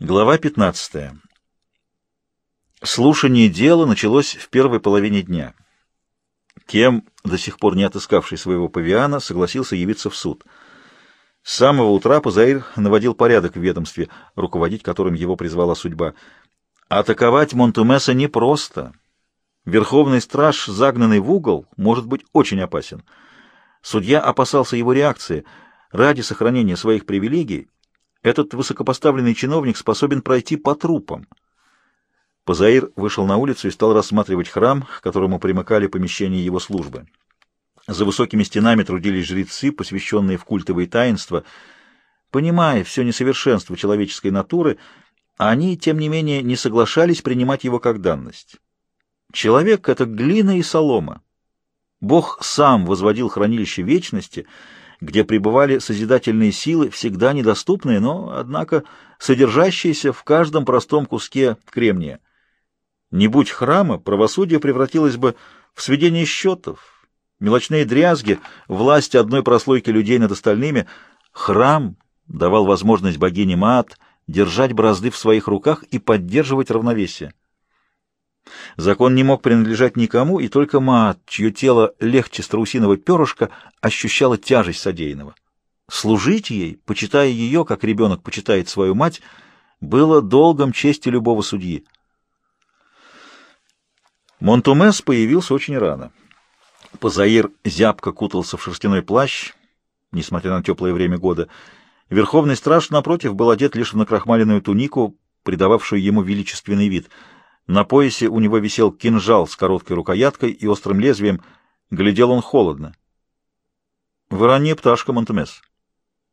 Глава 15. Слушание дела началось в первой половине дня. Кем, до сих пор не отыскавший своего павиана, согласился явиться в суд. С самого утра Пузаир наводил порядок в ведомстве, руководить которым его призвала судьба. Атаковать Монтумеса непросто. Верховный страж, загнанный в угол, может быть очень опасен. Судья опасался его реакции. Ради сохранения своих привилегий этот высокопоставленный чиновник способен пройти по трупам. Позаир вышел на улицу и стал рассматривать храм, к которому примыкали помещения его службы. За высокими стенами трудились жрецы, посвященные в культовые таинства. Понимая все несовершенство человеческой натуры, они, тем не менее, не соглашались принимать его как данность. Человек — это глина и солома. Бог сам возводил хранилище вечности — где пребывали созидательные силы, всегда недоступные, но, однако, содержащиеся в каждом простом куске кремния. Не будь храма, правосудие превратилось бы в сведение счетов, мелочные дрязги, власть одной прослойки людей над остальными. Храм давал возможность богине Маат держать бразды в своих руках и поддерживать равновесие. Закон не мог принадлежать никому, и только Маат, чье тело легче страусиного перышка, ощущало тяжесть содеянного. Служить ей, почитая ее, как ребенок почитает свою мать, было долгом чести любого судьи. Монтумес появился очень рано. Позаир зябко кутался в шерстяной плащ, несмотря на теплое время года. Верховный страж, напротив, был одет лишь в накрахмаленную тунику, придававшую ему величественный вид — на поясе у него висел кинжал с короткой рукояткой и острым лезвием. Глядел он холодно. — ранняя пташка, Монтемес.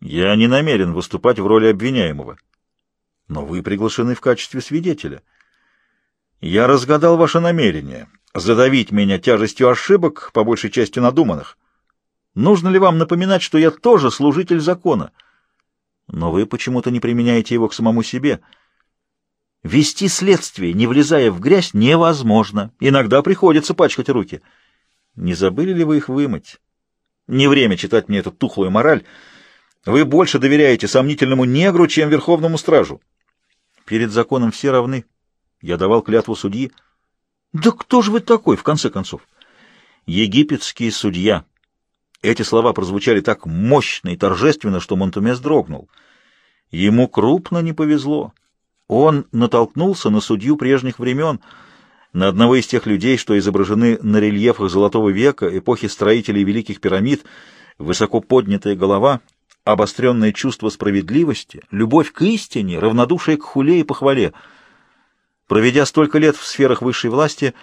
Я не намерен выступать в роли обвиняемого. Но вы приглашены в качестве свидетеля. Я разгадал ваше намерение — задавить меня тяжестью ошибок, по большей части надуманных. Нужно ли вам напоминать, что я тоже служитель закона? Но вы почему-то не применяете его к самому себе — Вести следствие, не влезая в грязь, невозможно. Иногда приходится пачкать руки. Не забыли ли вы их вымыть? Не время читать мне эту тухлую мораль. Вы больше доверяете сомнительному негру, чем верховному стражу. Перед законом все равны. Я давал клятву судьи. Да кто же вы такой, в конце концов? Египетский судья. Эти слова прозвучали так мощно и торжественно, что Монтумес дрогнул. Ему крупно не повезло. Он натолкнулся на судью прежних времен, на одного из тех людей, что изображены на рельефах Золотого века, эпохи строителей Великих пирамид, высоко поднятая голова, обостренное чувство справедливости, любовь к истине, равнодушие к хуле и похвале. Проведя столько лет в сферах высшей власти,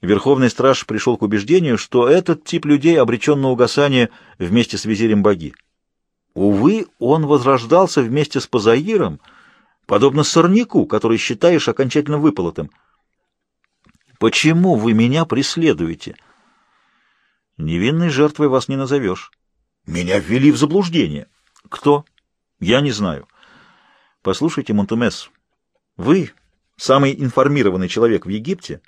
Верховный Страж пришел к убеждению, что этот тип людей обречен на угасание вместе с визирем боги. Увы, он возрождался вместе с Пазаиром — подобно сорняку, который считаешь окончательно выполотым. Почему вы меня преследуете? Невинной жертвой вас не назовешь. Меня ввели в заблуждение. Кто? Я не знаю. Послушайте, Монтумес, вы, самый информированный человек в Египте,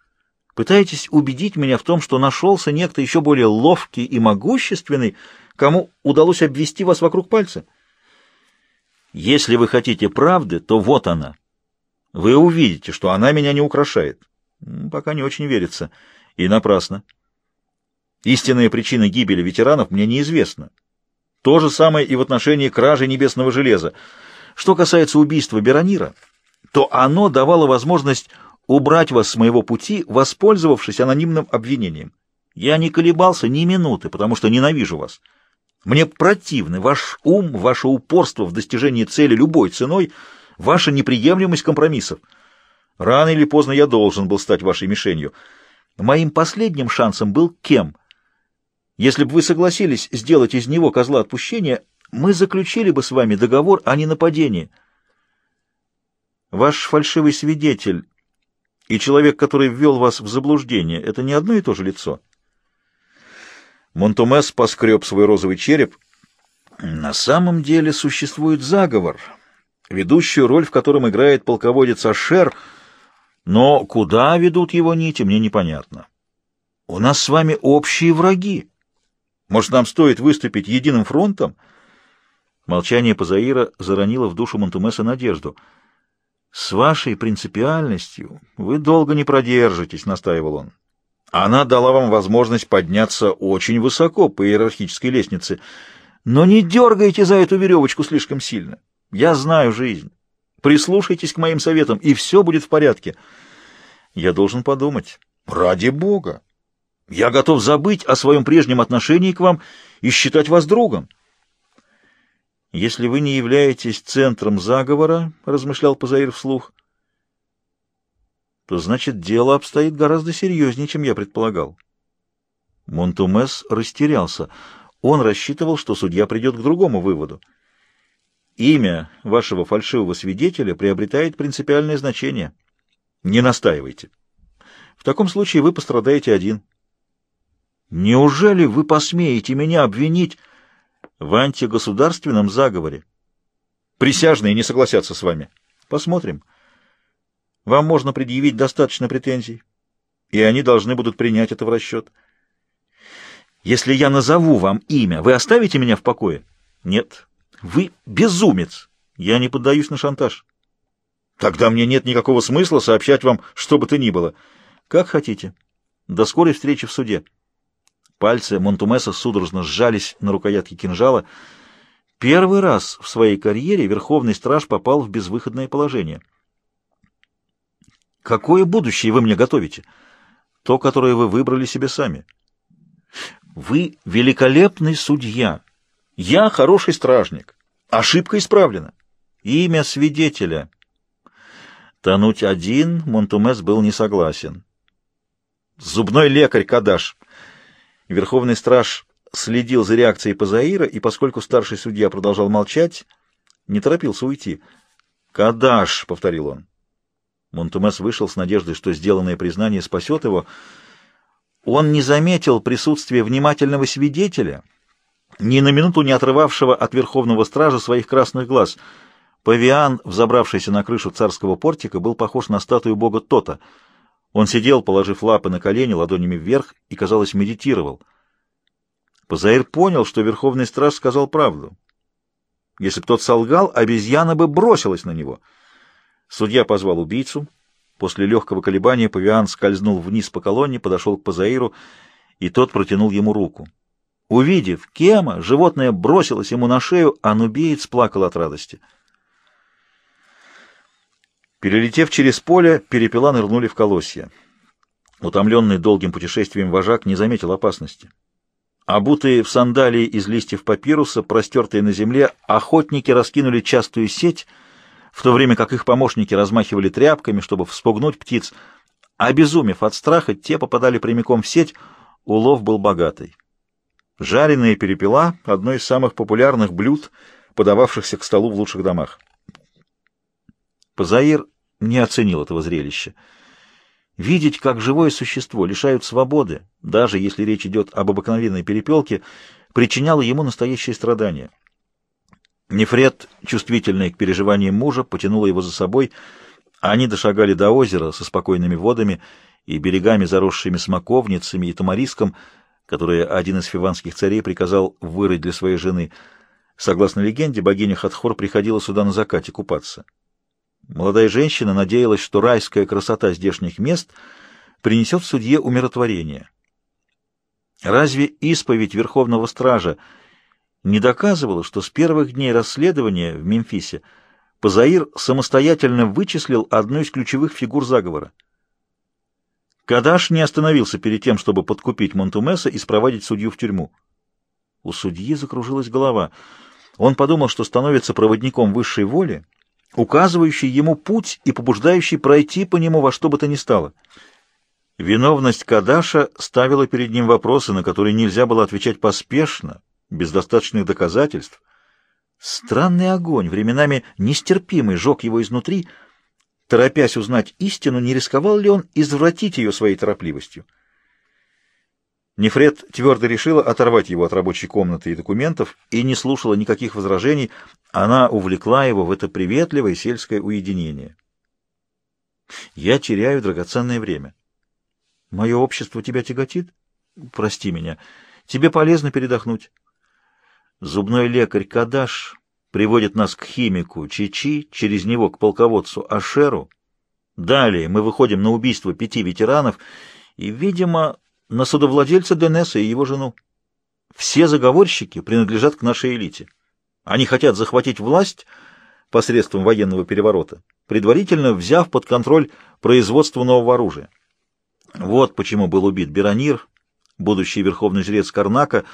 пытаетесь убедить меня в том, что нашелся некто еще более ловкий и могущественный, кому удалось обвести вас вокруг пальца. Если вы хотите правды, то вот она. Вы увидите, что она меня не украшает. Пока не очень верится. И напрасно. Истинная причина гибели ветеранов мне неизвестна. То же самое и в отношении кражи небесного железа. Что касается убийства Беронира, то оно давало возможность убрать вас с моего пути, воспользовавшись анонимным обвинением. Я не колебался ни минуты, потому что ненавижу вас. Мне противны ваш ум, ваше упорство в достижении цели любой ценой, ваша неприемлемость компромиссов. Рано или поздно я должен был стать вашей мишенью. Моим последним шансом был кем? Если бы вы согласились сделать из него козла отпущения, мы заключили бы с вами договор о ненападении. Ваш фальшивый свидетель и человек, который ввел вас в заблуждение, это не одно и то же лицо. Монтумес поскреб свой розовый череп. На самом деле существует заговор, ведущую роль в котором играет полководец Ашер, но куда ведут его нити, мне непонятно. У нас с вами общие враги. Может, нам стоит выступить единым фронтом? Молчание Пазаира заронило в душу Монтумеса надежду. С вашей принципиальностью вы долго не продержитесь, настаивал он. Она дала вам возможность подняться очень высоко по иерархической лестнице, но не дергайте за эту веревочку слишком сильно. Я знаю жизнь. Прислушайтесь к моим советам, и все будет в порядке. Я должен подумать. Ради Бога! Я готов забыть о своем прежнем отношении к вам и считать вас другом. Если вы не являетесь центром заговора, — размышлял Пазаир вслух, — то значит дело обстоит гораздо серьезнее, чем я предполагал. Монтумес растерялся. Он рассчитывал, что судья придет к другому выводу. Имя вашего фальшивого свидетеля приобретает принципиальное значение. Не настаивайте. В таком случае вы пострадаете один. Неужели вы посмеете меня обвинить в антигосударственном заговоре? Присяжные не согласятся с вами. Посмотрим. Вам можно предъявить достаточно претензий, и они должны будут принять это в расчет. Если я назову вам имя, вы оставите меня в покое? Нет. Вы безумец. Я не поддаюсь на шантаж. Тогда мне нет никакого смысла сообщать вам, что бы то ни было. Как хотите. До скорой встречи в суде. Пальцы Монтумеса судорожно сжались на рукоятке кинжала. Первый раз в своей карьере Верховный Страж попал в безвыходное положение. «Какое будущее вы мне готовите? То, которое вы выбрали себе сами. Вы великолепный судья. Я хороший стражник. Ошибка исправлена. Имя свидетеля». Тонуть один Монтумес был не согласен. «Зубной лекарь Кадаш!» Верховный страж следил за реакцией Пазаира, и поскольку старший судья продолжал молчать, не торопился уйти. «Кадаш!» — повторил он. Монтумес вышел с надеждой, что сделанное признание спасет его. Он не заметил присутствия внимательного свидетеля, ни на минуту не отрывавшего от верховного стража своих красных глаз. Павиан, взобравшийся на крышу царского портика, был похож на статую бога Тота — он сидел, положив лапы на колени, ладонями вверх, и, казалось, медитировал. Позаир понял, что Верховный Страж сказал правду. Если бы тот солгал, обезьяна бы бросилась на него. Судья позвал убийцу. После легкого колебания павиан скользнул вниз по колонне, подошел к Позаиру, и тот протянул ему руку. Увидев Кема, животное бросилось ему на шею, а нубиец плакал от радости. Перелетев через поле, перепела нырнули в колосья. Утомленный долгим путешествием вожак не заметил опасности. Обутые в сандалии из листьев папируса, простертые на земле, охотники раскинули частую сеть, в то время как их помощники размахивали тряпками, чтобы вспугнуть птиц. Обезумев от страха, те попадали прямиком в сеть, улов был богатый. Жареные перепела — одно из самых популярных блюд, подававшихся к столу в лучших домах. Позаир не оценил этого зрелища. Видеть, как живое существо лишают свободы, даже если речь идет об обыкновенной перепелке, причиняло ему настоящее страдание. Нефред, чувствительная к переживаниям мужа, потянула его за собой. Они дошагали до озера со спокойными водами и берегами, заросшими смоковницами и тамариском, которые один из фиванских царей приказал вырыть для своей жены. Согласно легенде, богиня Хатхор приходила сюда на закате купаться. Молодая женщина надеялась, что райская красота здешних мест принесет судье умиротворение. Разве исповедь Верховного Стража не доказывала, что с первых дней расследования в Мемфисе Пазаир самостоятельно вычислил одну из ключевых фигур заговора? Кадаш не остановился перед тем, чтобы подкупить Монтумеса и спровадить судью в тюрьму. У судьи закружилась голова. Он подумал, что становится проводником высшей воли, указывающий ему путь и побуждающий пройти по нему во что бы то ни стало. Виновность Кадаша ставила перед ним вопросы, на которые нельзя было отвечать поспешно, без достаточных доказательств. Странный огонь, временами нестерпимый, жег его изнутри. Торопясь узнать истину, не рисковал ли он извратить ее своей торопливостью? Нефред твердо решила оторвать его от рабочей комнаты и документов и не слушала никаких возражений. Она увлекла его в это приветливое сельское уединение. «Я теряю драгоценное время. Мое общество тебя тяготит? Прости меня. Тебе полезно передохнуть. Зубной лекарь Кадаш приводит нас к химику Чичи, через него к полководцу Ашеру. Далее мы выходим на убийство пяти ветеранов и, видимо, на судовладельца Денеса и его жену. Все заговорщики принадлежат к нашей элите. Они хотят захватить власть посредством военного переворота, предварительно взяв под контроль производство нового оружия. Вот почему был убит Беронир, будущий верховный жрец Карнака,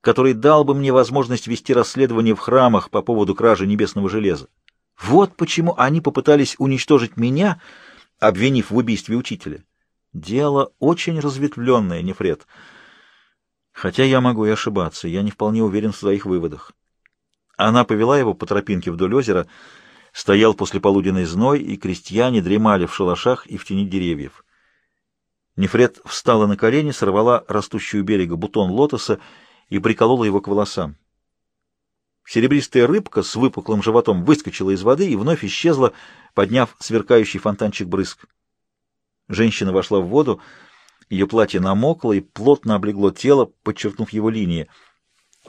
который дал бы мне возможность вести расследование в храмах по поводу кражи небесного железа. Вот почему они попытались уничтожить меня, обвинив в убийстве учителя. Дело очень разветвленное, Нефред. Хотя я могу и ошибаться, я не вполне уверен в своих выводах. Она повела его по тропинке вдоль озера, стоял после полуденной зной, и крестьяне дремали в шалашах и в тени деревьев. Нефред встала на колени, сорвала растущую берега бутон лотоса и приколола его к волосам. Серебристая рыбка с выпуклым животом выскочила из воды и вновь исчезла, подняв сверкающий фонтанчик брызг. Женщина вошла в воду, ее платье намокло и плотно облегло тело, подчеркнув его линии.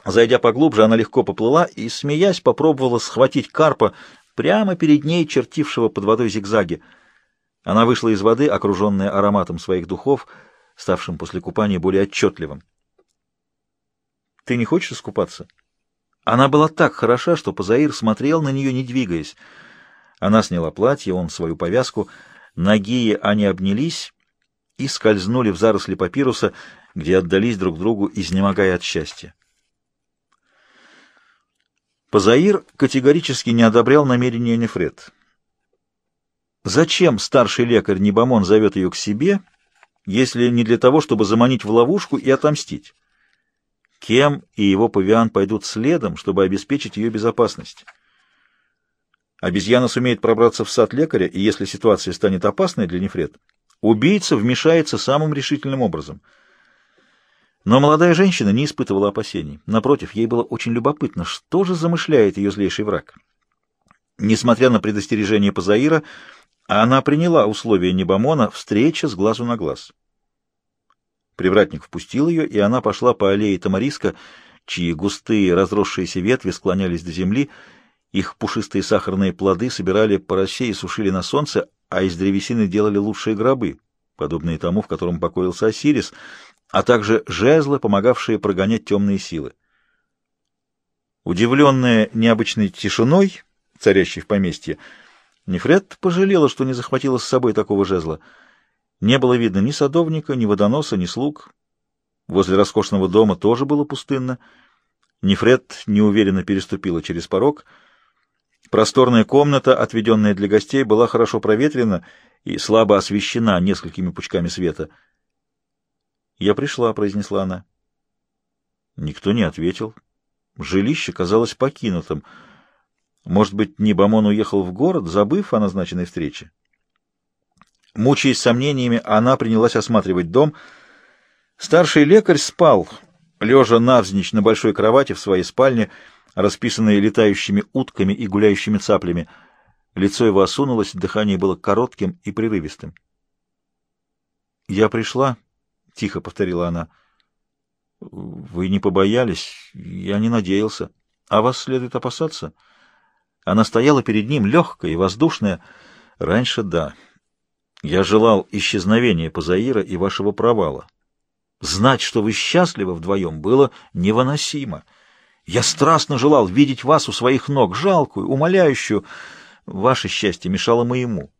Зайдя поглубже, она легко поплыла и, смеясь, попробовала схватить карпа прямо перед ней, чертившего под водой зигзаги. Она вышла из воды, окруженная ароматом своих духов, ставшим после купания более отчетливым. «Ты не хочешь искупаться?» Она была так хороша, что Пазаир смотрел на нее, не двигаясь. Она сняла платье, он свою повязку. Ноги они обнялись и скользнули в заросли папируса, где отдались друг другу, изнемогая от счастья. Пазаир категорически не одобрял намерения Нефред. Зачем старший лекарь Небамон зовет ее к себе, если не для того, чтобы заманить в ловушку и отомстить? Кем и его павиан пойдут следом, чтобы обеспечить ее безопасность? Обезьяна сумеет пробраться в сад лекаря, и если ситуация станет опасной для Нефред, убийца вмешается самым решительным образом. Но молодая женщина не испытывала опасений. Напротив, ей было очень любопытно, что же замышляет ее злейший враг. Несмотря на предостережение Пазаира, она приняла условия Небомона встреча с глазу на глаз. Привратник впустил ее, и она пошла по аллее Тамариска, чьи густые разросшиеся ветви склонялись до земли, их пушистые сахарные плоды собирали по росе и сушили на солнце, а из древесины делали лучшие гробы, подобные тому, в котором покоился Осирис, а также жезлы, помогавшие прогонять темные силы. Удивленная необычной тишиной, царящей в поместье, Нефред пожалела, что не захватила с собой такого жезла. Не было видно ни садовника, ни водоноса, ни слуг. Возле роскошного дома тоже было пустынно. Нефред неуверенно переступила через порог — Просторная комната, отведенная для гостей, была хорошо проветрена и слабо освещена несколькими пучками света. «Я пришла», — произнесла она. Никто не ответил. Жилище казалось покинутым. Может быть, Нибамон уехал в город, забыв о назначенной встрече? Мучаясь сомнениями, она принялась осматривать дом. Старший лекарь спал, лежа навзничь на большой кровати в своей спальне, — расписанные летающими утками и гуляющими цаплями. Лицо его осунулось, дыхание было коротким и прерывистым. «Я пришла», — тихо повторила она. «Вы не побоялись? Я не надеялся. А вас следует опасаться?» Она стояла перед ним, легкая и воздушная. «Раньше да. Я желал исчезновения Пазаира и вашего провала. Знать, что вы счастливы вдвоем, было невыносимо». Я страстно желал видеть вас у своих ног, жалкую, умоляющую. Ваше счастье мешало моему.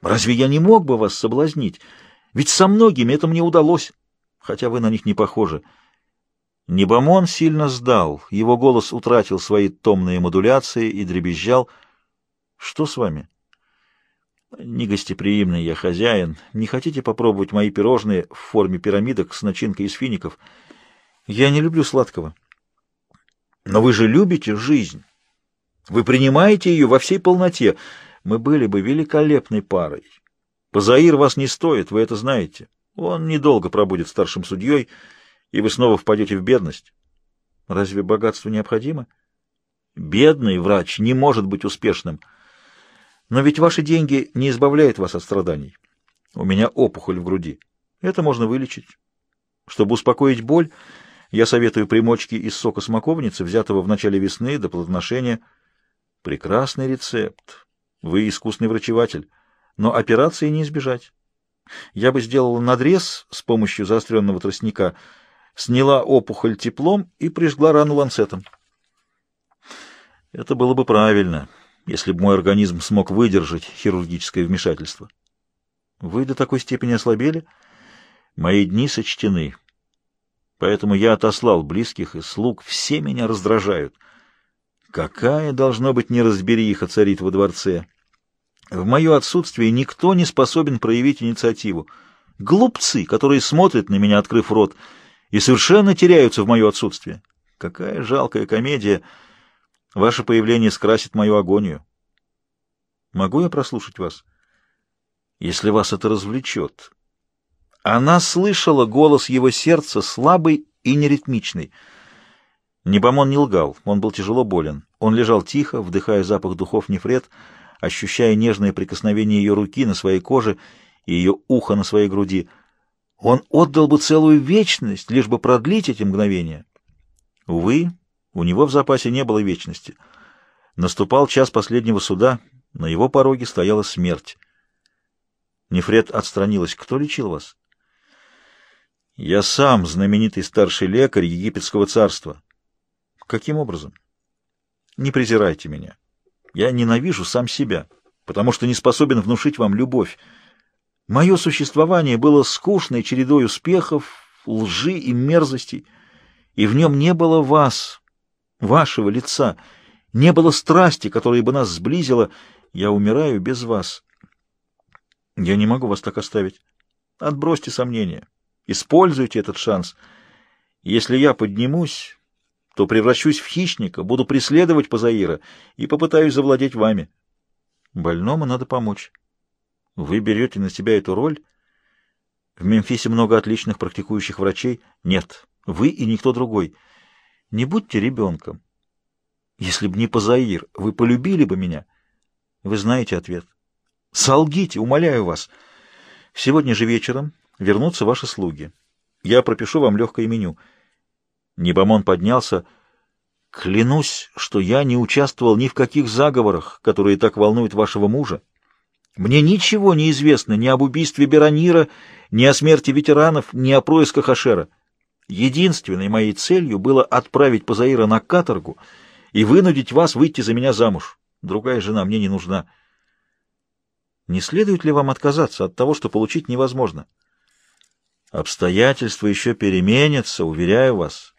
Разве я не мог бы вас соблазнить? Ведь со многими это мне удалось, хотя вы на них не похожи. Небомон сильно сдал, его голос утратил свои томные модуляции и дребезжал. Что с вами? Негостеприимный я хозяин. Не хотите попробовать мои пирожные в форме пирамидок с начинкой из фиников? Я не люблю сладкого. Но вы же любите жизнь. Вы принимаете ее во всей полноте. Мы были бы великолепной парой. Позаир вас не стоит, вы это знаете. Он недолго пробудет старшим судьей, и вы снова впадете в бедность. Разве богатство необходимо? Бедный врач не может быть успешным. Но ведь ваши деньги не избавляют вас от страданий. У меня опухоль в груди. Это можно вылечить. Чтобы успокоить боль, Я советую примочки из сока смоковницы, взятого в начале весны до плодоношения. Прекрасный рецепт. Вы искусный врачеватель, но операции не избежать. Я бы сделала надрез с помощью заостренного тростника, сняла опухоль теплом и прижгла рану ланцетом. Это было бы правильно, если бы мой организм смог выдержать хирургическое вмешательство. Вы до такой степени ослабели? Мои дни сочтены. Поэтому я отослал близких и слуг, все меня раздражают. Какая, должно быть, неразбериха царит во дворце? В мое отсутствие никто не способен проявить инициативу. Глупцы, которые смотрят на меня, открыв рот, и совершенно теряются в мое отсутствие. Какая жалкая комедия! Ваше появление скрасит мою агонию. Могу я прослушать вас? Если вас это развлечет. Она слышала голос его сердца, слабый и неритмичный. Небомон не лгал, он был тяжело болен. Он лежал тихо, вдыхая запах духов нефрет, ощущая нежное прикосновение ее руки на своей коже и ее ухо на своей груди. Он отдал бы целую вечность, лишь бы продлить эти мгновения. Увы, у него в запасе не было вечности. Наступал час последнего суда, на его пороге стояла смерть. Нефред отстранилась. «Кто лечил вас?» Я сам знаменитый старший лекарь египетского царства. Каким образом? Не презирайте меня. Я ненавижу сам себя, потому что не способен внушить вам любовь. Мое существование было скучной чередой успехов, лжи и мерзостей, и в нем не было вас, вашего лица, не было страсти, которая бы нас сблизила. Я умираю без вас. Я не могу вас так оставить. Отбросьте сомнения. Используйте этот шанс. Если я поднимусь, то превращусь в хищника, буду преследовать Пазаира и попытаюсь завладеть вами. Больному надо помочь. Вы берете на себя эту роль? В Мемфисе много отличных практикующих врачей. Нет, вы и никто другой. Не будьте ребенком. Если б не Пазаир, вы полюбили бы меня? Вы знаете ответ. Солгите, умоляю вас. Сегодня же вечером вернутся ваши слуги. Я пропишу вам легкое меню. Небомон поднялся. Клянусь, что я не участвовал ни в каких заговорах, которые так волнуют вашего мужа. Мне ничего не известно ни об убийстве Беронира, ни о смерти ветеранов, ни о происках Ашера. Единственной моей целью было отправить Пазаира на каторгу и вынудить вас выйти за меня замуж. Другая жена мне не нужна. Не следует ли вам отказаться от того, что получить невозможно?» Обстоятельства еще переменятся, уверяю вас.